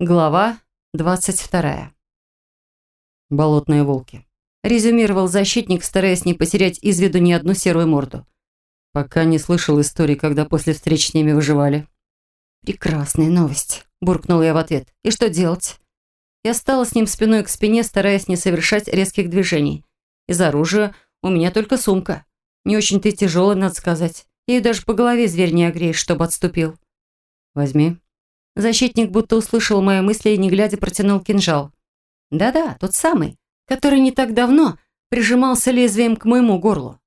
Глава 22. Болотные волки. Резюмировал защитник, стараясь не потерять из виду ни одну серую морду. Пока не слышал истории, когда после встреч с ними выживали. «Прекрасная новость», – буркнул я в ответ. «И что делать?» Я стала с ним спиной к спине, стараясь не совершать резких движений. Из оружия у меня только сумка. Не очень-то тяжелая, надо сказать. Ею даже по голове зверь не огреешь, чтобы отступил. «Возьми», Защитник будто услышал мои мысли и, не глядя, протянул кинжал. Да-да, тот самый, который не так давно прижимался лезвием к моему горлу.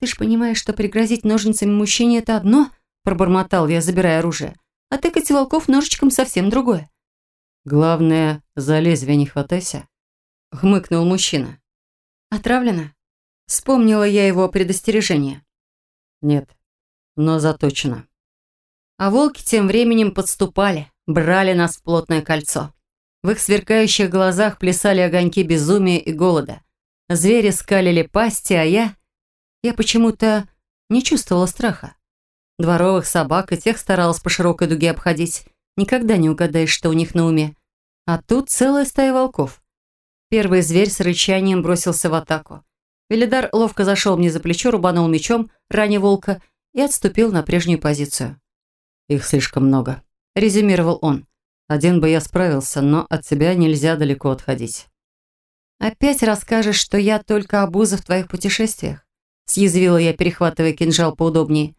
«Ты ж понимаешь, что пригрозить ножницами мужчине – это одно?» – пробормотал я, забирая оружие. «А тыкать волков ножичком совсем другое». «Главное, за лезвие не хватайся», – хмыкнул мужчина. «Отравлено?» Вспомнила я его предостережение. «Нет, но заточено». А волки тем временем подступали, брали нас в плотное кольцо. В их сверкающих глазах плясали огоньки безумия и голода. Звери скалили пасти, а я... Я почему-то не чувствовала страха. Дворовых собак и тех старалась по широкой дуге обходить. Никогда не угадаешь, что у них на уме. А тут целая стая волков. Первый зверь с рычанием бросился в атаку. Велидар ловко зашел мне за плечо, рубанул мечом, ранее волка, и отступил на прежнюю позицию. Их слишком много», – резюмировал он. «Один бы я справился, но от тебя нельзя далеко отходить». «Опять расскажешь, что я только обуза в твоих путешествиях?» – съязвила я, перехватывая кинжал поудобнее.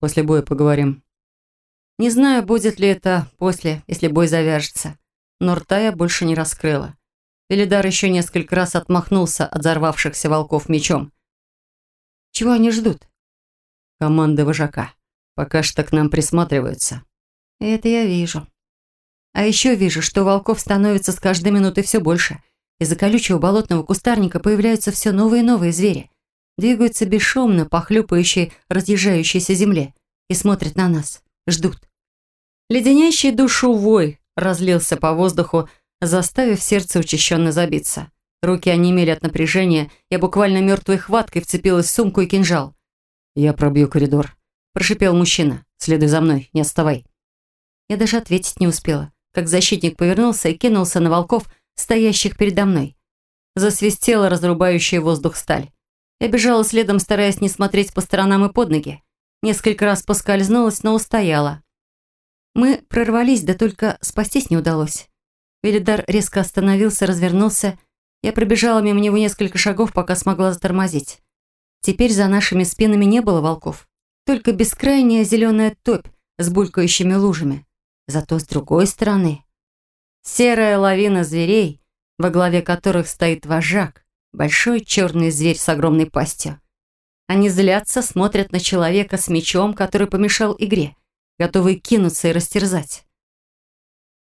«После боя поговорим». Не знаю, будет ли это после, если бой завяжется. Но рта я больше не раскрыла. Велидар еще несколько раз отмахнулся от взорвавшихся волков мечом. «Чего они ждут?» «Команды вожака», Пока что к нам присматриваются. Это я вижу. А еще вижу, что волков становится с каждой минутой все больше. Из-за колючего болотного кустарника появляются все новые и новые звери. Двигаются бесшумно по хлюпающей, разъезжающейся земле. И смотрят на нас. Ждут. Леденящий душу вой разлился по воздуху, заставив сердце учащенно забиться. Руки онемели от напряжения, я буквально мертвой хваткой вцепилась в сумку и кинжал. «Я пробью коридор», прошипел мужчина. «Следуй за мной, не отставай». Я даже ответить не успела, как защитник повернулся и кинулся на волков, стоящих передо мной. Засвистела разрубающая воздух сталь. Я бежала следом, стараясь не смотреть по сторонам и под ноги. Несколько раз поскользнулась, но устояла. Мы прорвались, да только спастись не удалось. Велидар резко остановился, развернулся. Я пробежала мимо него несколько шагов, пока смогла затормозить. Теперь за нашими спинами не было волков. Только бескрайняя зеленая топь с булькающими лужами. Зато с другой стороны серая лавина зверей, во главе которых стоит вожак, большой черный зверь с огромной пастью. Они злятся, смотрят на человека с мечом, который помешал игре, готовые кинуться и растерзать.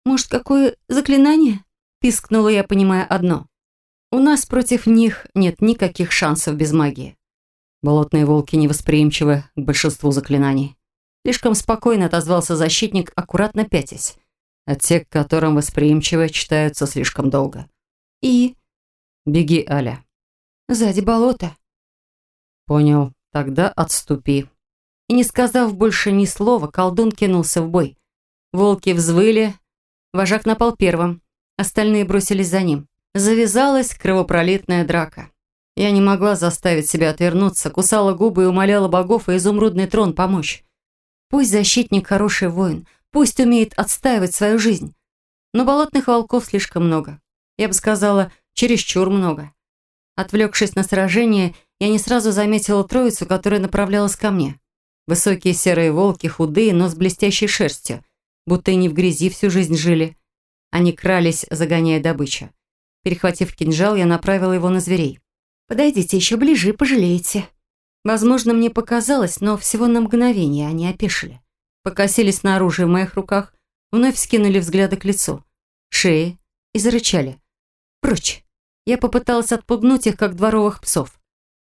«Может, какое заклинание?» – пискнула я, понимая одно. «У нас против них нет никаких шансов без магии. Болотные волки невосприимчивы к большинству заклинаний. Слишком спокойно отозвался защитник, аккуратно пятясь. А те, к которым восприимчивы, читаются слишком долго. И? Беги, Аля. Сзади болото. Понял. Тогда отступи. И не сказав больше ни слова, колдун кинулся в бой. Волки взвыли. Вожак напал первым. Остальные бросились за ним. Завязалась кровопролитная драка. Я не могла заставить себя отвернуться, кусала губы и умоляла богов и изумрудный трон помочь. Пусть защитник хороший воин, пусть умеет отстаивать свою жизнь. Но болотных волков слишком много. Я бы сказала, чересчур много. Отвлекшись на сражение, я не сразу заметила троицу, которая направлялась ко мне. Высокие серые волки, худые, но с блестящей шерстью, будто и не в грязи всю жизнь жили. Они крались, загоняя добычу. Перехватив кинжал, я направила его на зверей. Подойдите еще ближе и пожалеете. Возможно, мне показалось, но всего на мгновение они опешили. Покосились на оружие в моих руках, вновь скинули взгляды к лицу, шеи и зарычали. Прочь. Я попыталась отпугнуть их, как дворовых псов.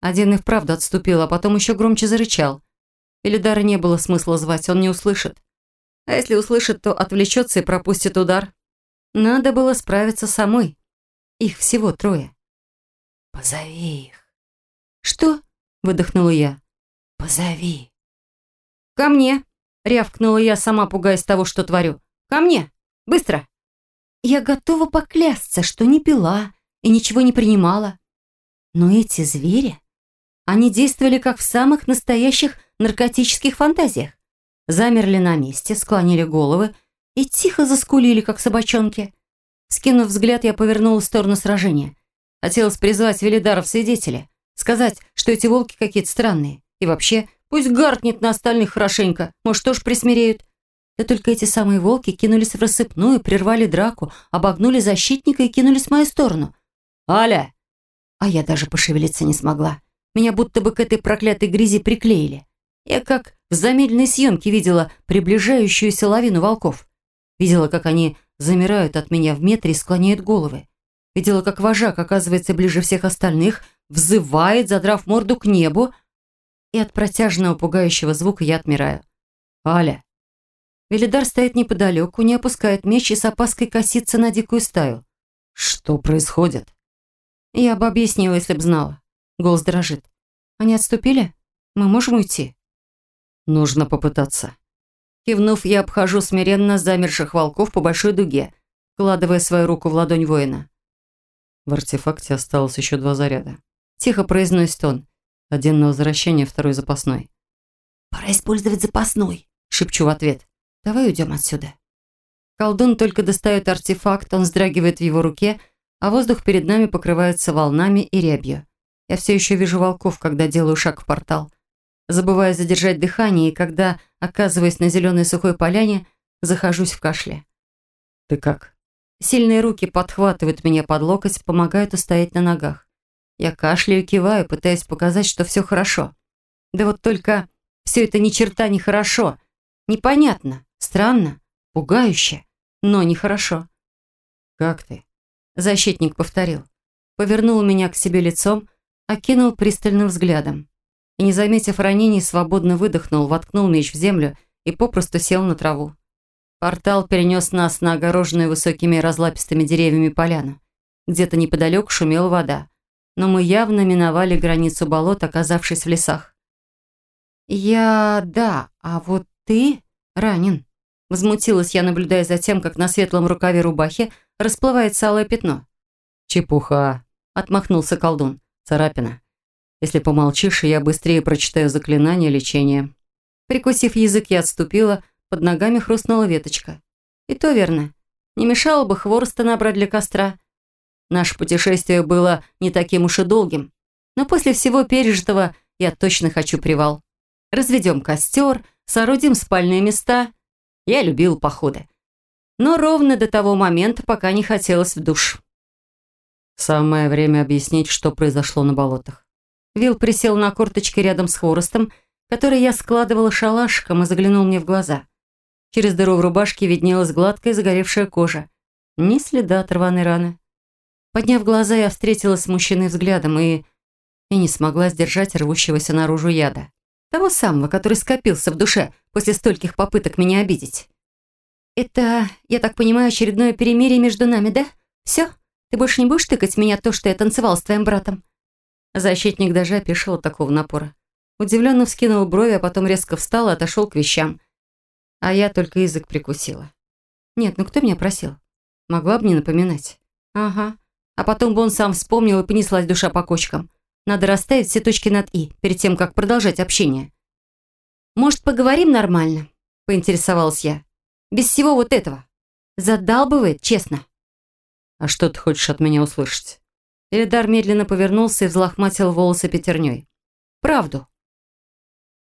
Один и вправду отступил, а потом еще громче зарычал. Илидара не было смысла звать, он не услышит. А если услышит, то отвлечется и пропустит удар. Надо было справиться самой. Их всего трое. «Позови их». «Что?» – выдохнула я. «Позови». «Ко мне!» – рявкнула я, сама пугаясь того, что творю. «Ко мне! Быстро!» Я готова поклясться, что не пила и ничего не принимала. Но эти звери, они действовали как в самых настоящих наркотических фантазиях. Замерли на месте, склонили головы и тихо заскулили, как собачонки. Скинув взгляд, я повернула в сторону сражения. Хотелось призвать Велидара в свидетели, сказать, что эти волки какие-то странные. И вообще, пусть гаркнет на остальных хорошенько, может, тоже присмиреют. Да только эти самые волки кинулись в рассыпную, прервали драку, обогнули защитника и кинулись в мою сторону. «Аля!» А я даже пошевелиться не смогла. Меня будто бы к этой проклятой грязи приклеили. Я как в замедленной съемке видела приближающуюся лавину волков. Видела, как они замирают от меня в метре и склоняют головы. Видела, как вожак оказывается ближе всех остальных, взывает, задрав морду к небу, и от протяжного пугающего звука я отмираю. «Аля!» Велидар стоит неподалеку, не опускает меч и с опаской косится на дикую стаю. «Что происходит?» Я бы объяснила, если б знала. Голос дрожит. «Они отступили? Мы можем уйти?» «Нужно попытаться». Кивнув, я обхожу смиренно замерших волков по большой дуге, вкладывая свою руку в ладонь воина. В артефакте осталось еще два заряда. Тихо произносит он. Один на возвращение, второй запасной. «Пора использовать запасной», — шепчу в ответ. Давай уйдем отсюда. Колдун только достает артефакт, он вздрагивает в его руке, а воздух перед нами покрывается волнами и рябью. Я все еще вижу волков, когда делаю шаг в портал. Забываю задержать дыхание, и когда, оказываясь на зеленой сухой поляне, захожусь в кашле. «Ты как?» Сильные руки подхватывают меня под локоть, помогают устоять на ногах. Я кашляю киваю, пытаясь показать, что все хорошо. Да вот только все это ни черта не хорошо. Непонятно. Странно, пугающе, но нехорошо. «Как ты?» Защитник повторил. Повернул меня к себе лицом, окинул пристальным взглядом. И, не заметив ранений, свободно выдохнул, воткнул меч в землю и попросту сел на траву. Портал перенес нас на огороженную высокими разлапистыми деревьями поляну. Где-то неподалеку шумела вода. Но мы явно миновали границу болот, оказавшись в лесах. «Я... да, а вот ты ранен». Возмутилась я, наблюдая за тем, как на светлом рукаве рубахи расплывается алое пятно. «Чепуха!» — отмахнулся колдун. «Царапина. Если помолчишь, я быстрее прочитаю заклинание лечения». Прикусив язык, я отступила, под ногами хрустнула веточка. И то верно. Не мешало бы хвороста набрать для костра. Наше путешествие было не таким уж и долгим. Но после всего пережитого я точно хочу привал. Разведем костер, соорудим спальные места я любил походы. Но ровно до того момента, пока не хотелось в душ. Самое время объяснить, что произошло на болотах. Вил присел на корточки рядом с хворостом, который я складывала шалашиком и заглянул мне в глаза. Через дыру в рубашке виднелась гладкая загоревшая кожа. Ни следа от рваной раны. Подняв глаза, я встретилась с мужчиной взглядом и... и не смогла сдержать рвущегося наружу яда. Того самого, который скопился в душе после стольких попыток меня обидеть. «Это, я так понимаю, очередное перемирие между нами, да? Все? Ты больше не будешь тыкать меня то, что я танцевал с твоим братом?» Защитник даже опешил такого напора. Удивленно вскинул брови, а потом резко встал и отошел к вещам. А я только язык прикусила. «Нет, ну кто меня просил? Могла бы не напоминать». «Ага. А потом бы он сам вспомнил и понеслась душа по кочкам. Надо расставить все точки над «и» перед тем, как продолжать общение. «Может, поговорим нормально?» – поинтересовалась я. «Без всего вот этого. Задалбывает, честно». «А что ты хочешь от меня услышать?» Элидар медленно повернулся и взлохматил волосы пятерней. «Правду».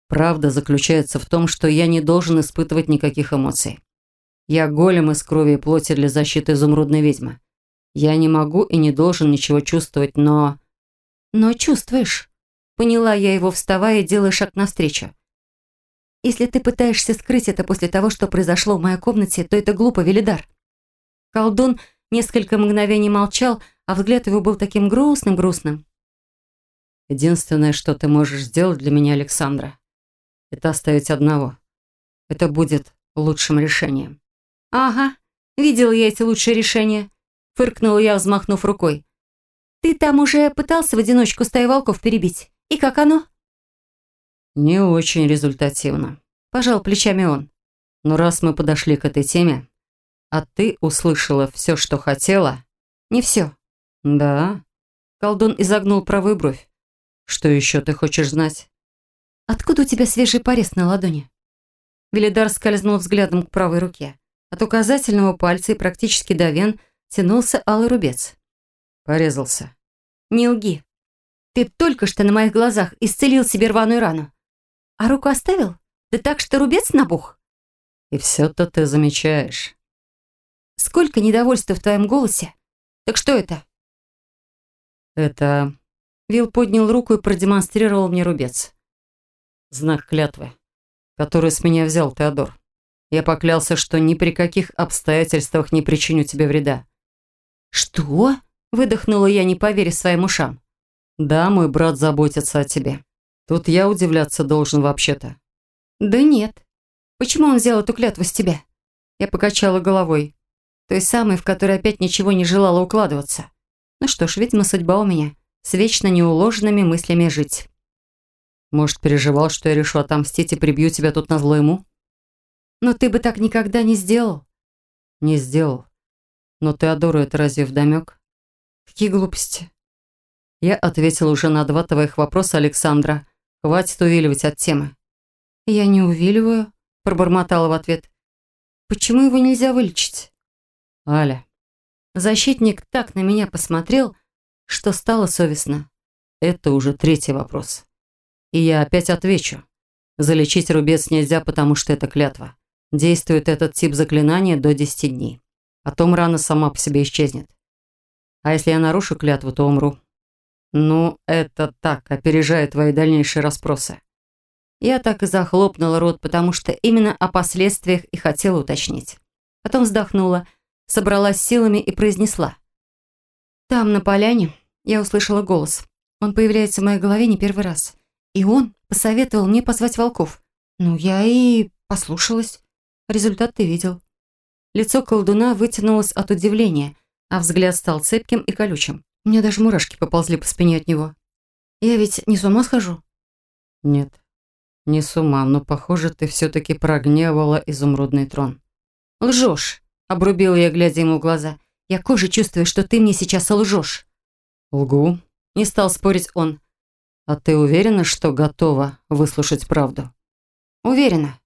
«Правда заключается в том, что я не должен испытывать никаких эмоций. Я голем из крови и плоти для защиты изумрудной ведьмы. Я не могу и не должен ничего чувствовать, но...» «Но чувствуешь?» Поняла я его, вставая делая шаг навстречу. «Если ты пытаешься скрыть это после того, что произошло в моей комнате, то это глупо, Велидар». Колдун несколько мгновений молчал, а взгляд его был таким грустным-грустным. «Единственное, что ты можешь сделать для меня, Александра, это оставить одного. Это будет лучшим решением». «Ага, видел я эти лучшие решения», — фыркнула я, взмахнув рукой. Ты там уже пытался в одиночку стаю волков перебить? И как оно?» «Не очень результативно», – пожал плечами он. «Но раз мы подошли к этой теме, А ты услышала все, что хотела? Не все. Да. Колдун изогнул правую бровь. Что еще ты хочешь знать? Откуда у тебя свежий порез на ладони? Велидар скользнул взглядом к правой руке. От указательного пальца и практически до вен тянулся алый рубец. Порезался. Не лги. Ты только что на моих глазах исцелил себе рваную рану. А руку оставил? Да так, что рубец набух? И все-то ты замечаешь. Сколько недовольства в твоем голосе. Так что это? Это... Вил поднял руку и продемонстрировал мне рубец. Знак клятвы, который с меня взял Теодор. Я поклялся, что ни при каких обстоятельствах не причиню тебе вреда. «Что?» – выдохнула я, не поверив своим ушам. «Да, мой брат заботится о тебе. Тут я удивляться должен вообще-то». «Да нет. Почему он взял эту клятву с тебя?» Я покачала головой. Той самой, в которой опять ничего не желала укладываться. Ну что ж, видимо, судьба у меня. С вечно неуложенными мыслями жить. Может, переживал, что я решу отомстить и прибью тебя тут на зло ему? Но ты бы так никогда не сделал. Не сделал. Но ты Теодору это разве вдомек? Какие глупости. Я ответил уже на два твоих вопроса, Александра. Хватит увиливать от темы. Я не увиливаю, пробормотала в ответ. Почему его нельзя вылечить? Аля. Защитник так на меня посмотрел, что стало совестно. Это уже третий вопрос. И я опять отвечу. Залечить рубец нельзя, потому что это клятва. Действует этот тип заклинания до 10 дней. Потом рана сама по себе исчезнет. А если я нарушу клятву, то умру. Ну, это так, опережает твои дальнейшие расспросы. Я так и захлопнула рот, потому что именно о последствиях и хотела уточнить. Потом вздохнула собралась силами и произнесла. Там, на поляне, я услышала голос. Он появляется в моей голове не первый раз. И он посоветовал мне позвать волков. Ну, я и послушалась. Результат ты видел. Лицо колдуна вытянулось от удивления, а взгляд стал цепким и колючим. У меня даже мурашки поползли по спине от него. Я ведь не с ума схожу? Нет, не с ума, но, похоже, ты все-таки прогневала изумрудный трон. Лжешь. Обрубила я, глядя ему в глаза. «Я кожей чувствую, что ты мне сейчас лжешь». «Лгу?» Не стал спорить он. «А ты уверена, что готова выслушать правду?» «Уверена».